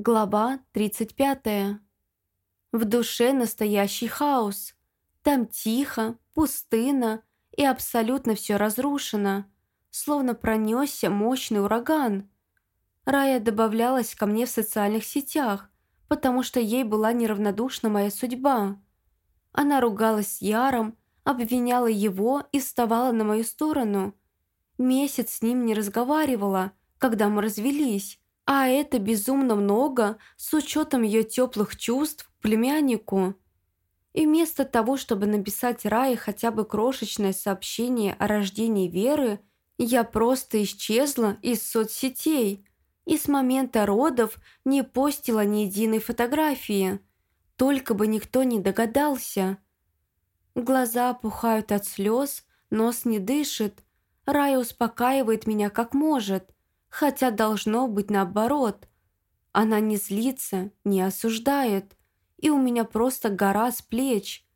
Глава 35. В душе настоящий хаос. Там тихо, пустынно и абсолютно все разрушено, словно пронесся мощный ураган. Рая добавлялась ко мне в социальных сетях, потому что ей была неравнодушна моя судьба. Она ругалась Яром, обвиняла его и вставала на мою сторону. Месяц с ним не разговаривала, когда мы развелись, а это безумно много с учетом ее теплых чувств к племяннику. И вместо того, чтобы написать Рае хотя бы крошечное сообщение о рождении Веры, я просто исчезла из соцсетей и с момента родов не постила ни единой фотографии. Только бы никто не догадался. Глаза опухают от слез, нос не дышит. Рая успокаивает меня как может – хотя должно быть наоборот. Она не злится, не осуждает, и у меня просто гора с плеч.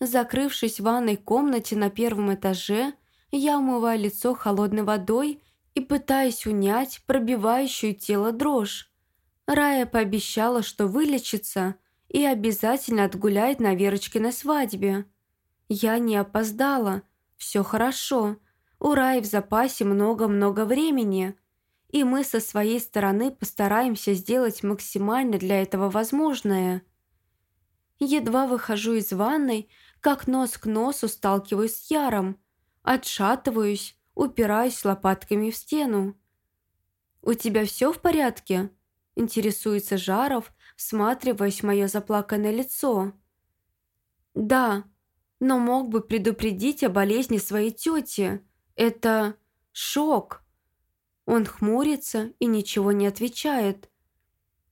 Закрывшись в ванной комнате на первом этаже, я умываю лицо холодной водой и пытаюсь унять пробивающую тело дрожь. Рая пообещала, что вылечится и обязательно отгуляет на Верочкиной свадьбе. Я не опоздала, все хорошо, у Раи в запасе много-много времени, и мы со своей стороны постараемся сделать максимально для этого возможное. Едва выхожу из ванной, как нос к носу сталкиваюсь с Яром, отшатываюсь, упираюсь лопатками в стену. «У тебя все в порядке?» – интересуется Жаров, всматриваясь в мое заплаканное лицо. «Да, но мог бы предупредить о болезни своей тети», это шок. Он хмурится и ничего не отвечает.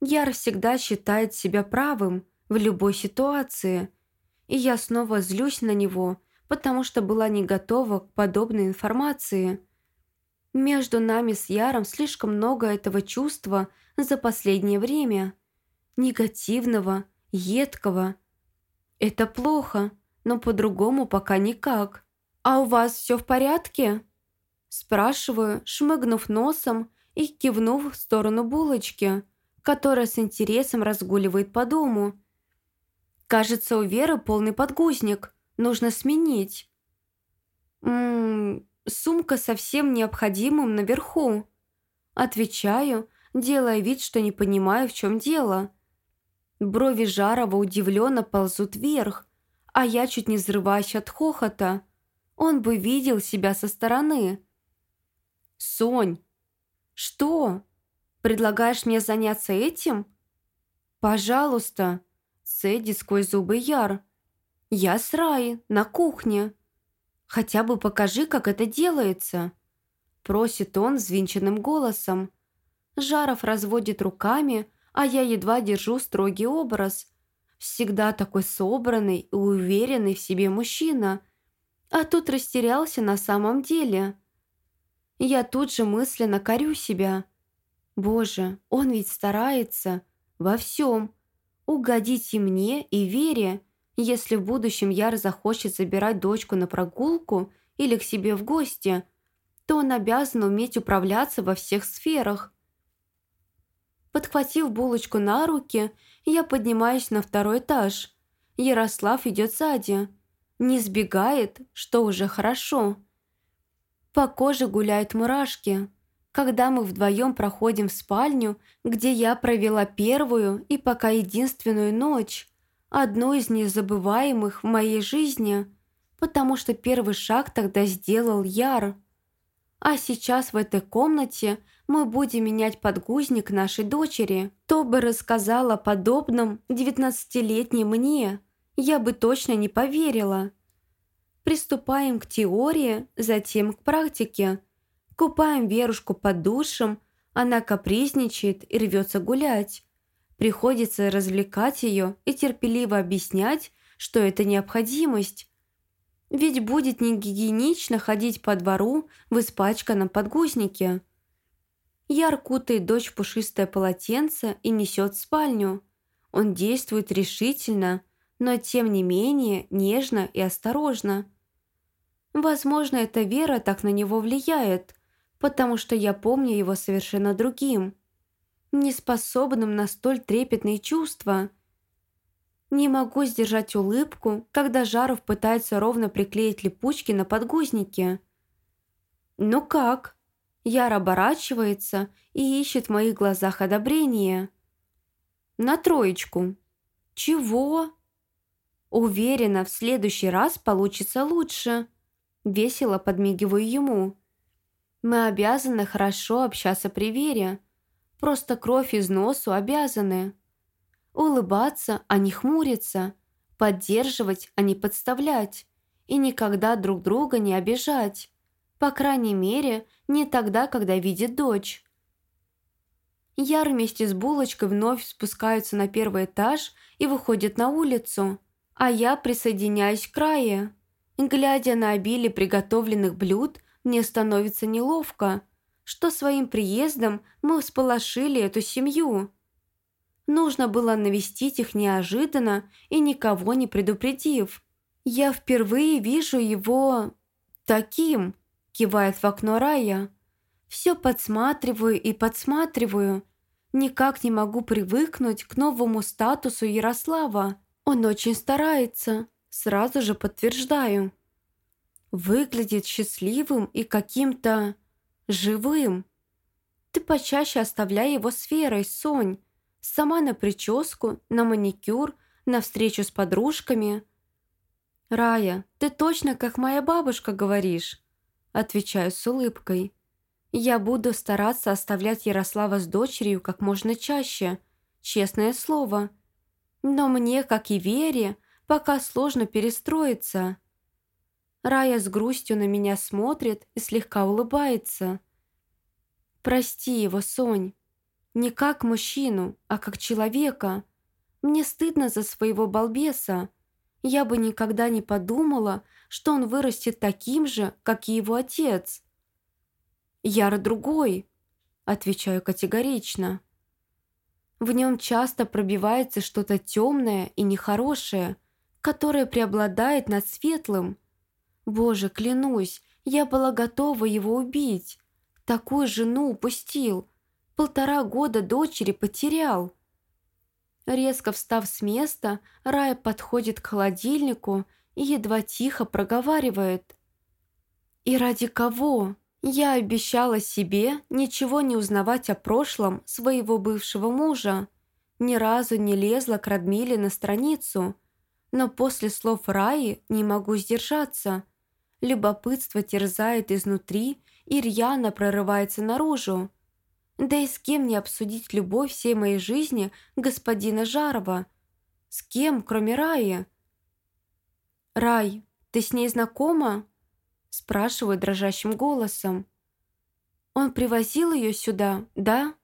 Яр всегда считает себя правым в любой ситуации. И я снова злюсь на него, потому что была не готова к подобной информации. Между нами с Яром слишком много этого чувства за последнее время. Негативного, едкого. Это плохо, но по-другому пока никак. «А у вас все в порядке?» Спрашиваю, шмыгнув носом и кивнув в сторону булочки, которая с интересом разгуливает по дому. «Кажется, у Веры полный подгузник. Нужно сменить». «Ммм, сумка со всем необходимым наверху». Отвечаю, делая вид, что не понимаю, в чем дело. Брови Жарова удивленно ползут вверх, а я чуть не взрываюсь от хохота – он бы видел себя со стороны. «Сонь!» «Что? Предлагаешь мне заняться этим?» «Пожалуйста!» Сэдди сквозь зубы Яр. «Я с Раи, на кухне. Хотя бы покажи, как это делается!» Просит он взвинченным голосом. Жаров разводит руками, а я едва держу строгий образ. Всегда такой собранный и уверенный в себе мужчина – а тут растерялся на самом деле. Я тут же мысленно корю себя. Боже, он ведь старается во всем. Угодить и мне, и Вере, если в будущем Яр захочет забирать дочку на прогулку или к себе в гости, то он обязан уметь управляться во всех сферах. Подхватив булочку на руки, я поднимаюсь на второй этаж. Ярослав идет сзади не сбегает, что уже хорошо. По коже гуляют мурашки. Когда мы вдвоем проходим в спальню, где я провела первую и пока единственную ночь, одну из незабываемых в моей жизни, потому что первый шаг тогда сделал Яр. А сейчас в этой комнате мы будем менять подгузник нашей дочери. То бы рассказала подобном девятнадцатилетней мне – я бы точно не поверила. Приступаем к теории, затем к практике. Купаем Верушку под душем, она капризничает и рвется гулять. Приходится развлекать ее и терпеливо объяснять, что это необходимость. Ведь будет не гигиенично ходить по двору в испачканном подгузнике. Яр кутает дочь в пушистое полотенце и несет в спальню. Он действует решительно – но тем не менее нежно и осторожно. Возможно, эта вера так на него влияет, потому что я помню его совершенно другим. неспособным на столь трепетные чувства. Не могу сдержать улыбку, когда Жаров пытается ровно приклеить липучки на подгузники. «Ну как?» Яр оборачивается и ищет в моих глазах одобрение. «На троечку». «Чего?» «Уверена, в следующий раз получится лучше». Весело подмигиваю ему. «Мы обязаны хорошо общаться при Вере. Просто кровь из носу обязаны. Улыбаться, а не хмуриться. Поддерживать, а не подставлять. И никогда друг друга не обижать. По крайней мере, не тогда, когда видит дочь. Яр вместе с булочкой вновь спускаются на первый этаж и выходят на улицу, а я присоединяюсь к крае. Глядя на обилие приготовленных блюд, мне становится неловко, что своим приездом мы всполошили эту семью. Нужно было навестить их неожиданно и никого не предупредив. Я впервые вижу его таким, кивает в окно Рая. Все подсматриваю и подсматриваю. Никак не могу привыкнуть к новому статусу Ярослава. Он очень старается, сразу же подтверждаю. Выглядит счастливым и каким-то живым. Ты почаще оставляй его сферой, Сонь. Сама на прическу, на маникюр, на встречу с подружками. «Рая, ты точно как моя бабушка говоришь», отвечаю с улыбкой. «Я буду стараться оставлять Ярослава с дочерью как можно чаще, честное слово. Но мне, как и Вере, пока сложно перестроиться». Рая с грустью на меня смотрит и слегка улыбается. «Прости его, Сонь. Не как мужчину, а как человека. Мне стыдно за своего балбеса. Я бы никогда не подумала, что он вырастет таким же, как и его отец». «Яр другой», — отвечаю категорично. В нем часто пробивается что-то темное и нехорошее, которое преобладает над светлым — Боже, клянусь, я была готова его убить. Такую жену упустил. Полтора года дочери потерял. Резко встав с места, Рая подходит к холодильнику и едва тихо проговаривает. «И ради кого?» Я обещала себе ничего не узнавать о прошлом своего бывшего мужа. Ни разу не лезла к Радмиле на страницу. Но после слов Раи не могу сдержаться. Любопытство терзает изнутри и рьяно прорывается наружу. Да и с кем не обсудить любовь всей моей жизни господина Жарова? С кем, кроме Раи? «Рай, ты с ней знакома?» Спрашиваю дрожащим голосом. «Он привозил ее сюда, да?»